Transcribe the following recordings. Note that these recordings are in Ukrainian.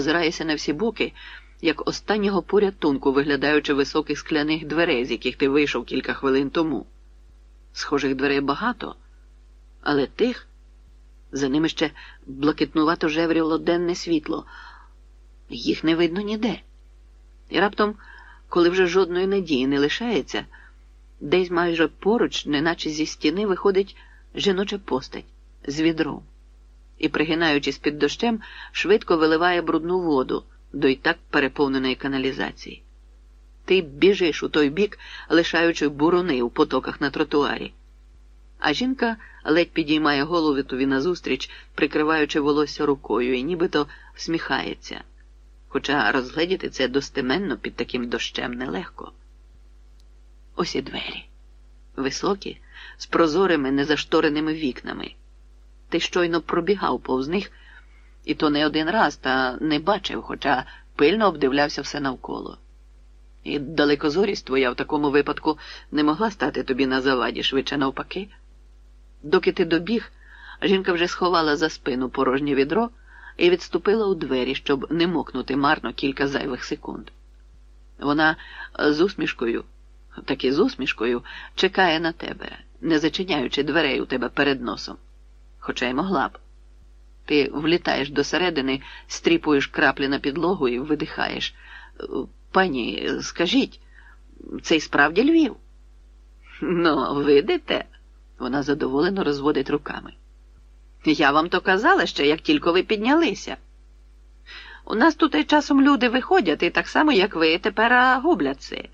озираєшся на всі боки, як останнього порятунку, виглядаючи високих скляних дверей, з яких ти вийшов кілька хвилин тому. Схожих дверей багато, але тих за ними ще блакитнувато жевріло денне світло. Їх не видно ніде. І раптом, коли вже жодної надії не лишається, десь майже поруч, неначе зі стіни, виходить жіноча постать з відром і, пригинаючись під дощем, швидко виливає брудну воду до й так переповненої каналізації. Ти біжиш у той бік, лишаючи буруни у потоках на тротуарі. А жінка ледь підіймає голову тобі назустріч, прикриваючи волосся рукою, і нібито всміхається. Хоча розгледіти це достеменно під таким дощем нелегко. Ось і двері. Високі, з прозорими незаштореними вікнами. Ти щойно пробігав повз них, і то не один раз, та не бачив, хоча пильно обдивлявся все навколо. І далекозорість твоя в такому випадку не могла стати тобі на заваді, швидше навпаки. Доки ти добіг, жінка вже сховала за спину порожнє відро і відступила у двері, щоб не мокнути марно кілька зайвих секунд. Вона з усмішкою, таки з усмішкою, чекає на тебе, не зачиняючи дверей у тебе перед носом. Хоча й могла б. Ти влітаєш досередини, стріпуєш краплі на підлогу і видихаєш. Пані, скажіть, це й справді Львів? Ну, видите? Вона задоволено розводить руками. Я вам то казала ще, як тільки ви піднялися. У нас тут і часом люди виходять, і так само, як ви, тепер губляться.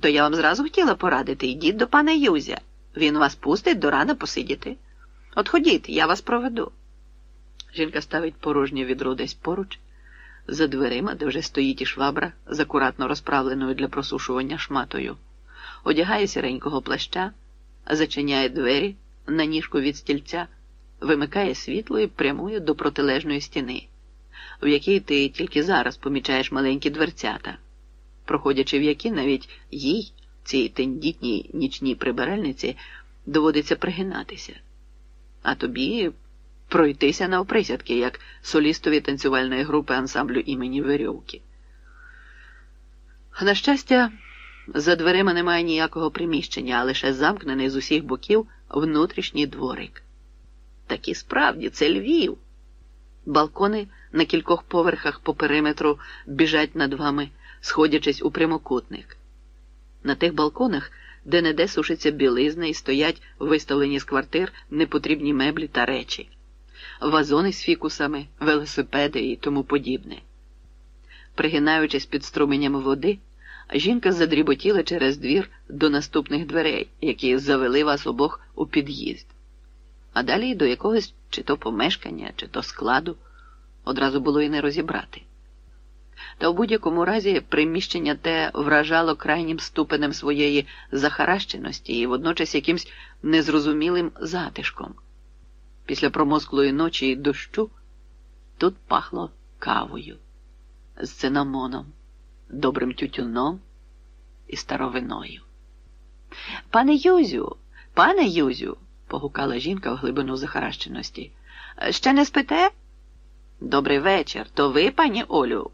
То я вам зразу хотіла порадити, йдіть до пана Юзя. Він вас пустить до рана посидіти. От ходіть, я вас проведу. Жінка ставить порожнє відро десь поруч, за дверима, де вже стоїть і швабра, з акуратно розправленою для просушування шматою, одягає сіренького плаща, зачиняє двері на ніжку від стільця, вимикає світло і прямує до протилежної стіни, в якій ти тільки зараз помічаєш маленькі дверцята, проходячи в які навіть їй, цій тендітній нічній прибиральниці, доводиться пригинатися. А тобі пройтися навприсядки, як солістові танцювальної групи ансамблю імені Верьовки. На щастя, за дверима немає ніякого приміщення, а лише замкнений з усіх боків внутрішній дворик. Так і справді, це Львів. Балкони на кількох поверхах по периметру біжать над вами, сходячись у прямокутник. На тих балконах де не де сушиться білизна і стоять виставлені з квартир непотрібні меблі та речі, вазони з фікусами, велосипеди і тому подібне. Пригинаючись під струменями води, жінка задріботіла через двір до наступних дверей, які завели вас обох у під'їзд, а далі до якогось чи то помешкання, чи то складу одразу було і не розібрати. Та в будь-якому разі приміщення те вражало крайнім ступенем своєї захаращеності і водночас якимсь незрозумілим затишком. Після промозклої ночі і дощу тут пахло кавою, з цинамоном, добрим тютюном і старовиною. Пане Юзю, пане Юзю, погукала жінка в глибину захаращеності. Ще не спите? Добрий вечір. То ви, пані Олю?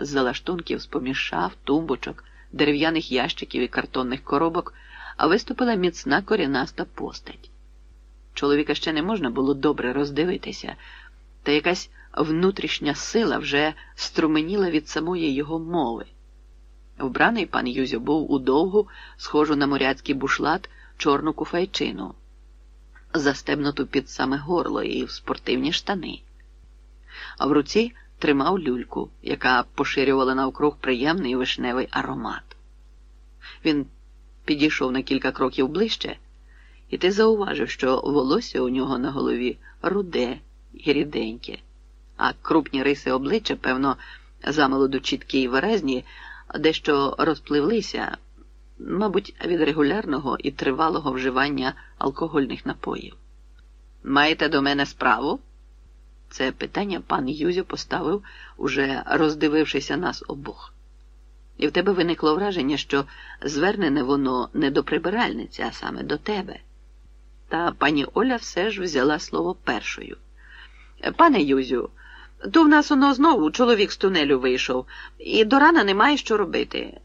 З залаштунків, з-поміж шаф, тумбочок, дерев'яних ящиків і картонних коробок, а виступила міцна корінаста постать. Чоловіка ще не можна було добре роздивитися, та якась внутрішня сила вже струменіла від самої його мови. Вбраний пан Юзьо був у довгу, схожу на моряцький бушлат, чорну куфайчину, застебнуту під саме горло і в спортивні штани. А в руці тримав люльку, яка поширювала навкруг приємний вишневий аромат. Він підійшов на кілька кроків ближче, і ти зауважив, що волосся у нього на голові руде і ріденьке, а крупні риси обличчя, певно, замолоду чіткі й виразні, дещо розпливлися, мабуть, від регулярного і тривалого вживання алкогольних напоїв. Маєте до мене справу? Це питання пан Юзю поставив, уже роздивившися нас обох. І в тебе виникло враження, що звернене воно не до прибиральниці, а саме до тебе. Та пані Оля все ж взяла слово першою. Пане Юзю, То в нас воно знову чоловік з тунелю вийшов, і до рана немає що робити.